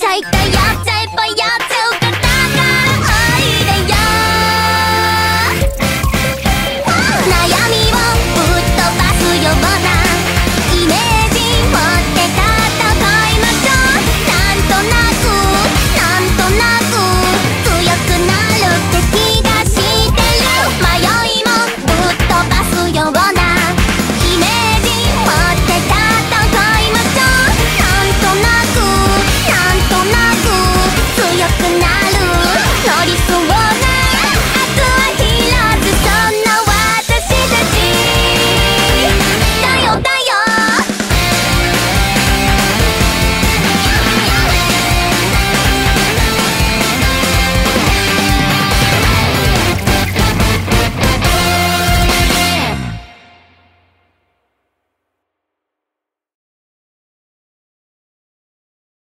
ใจก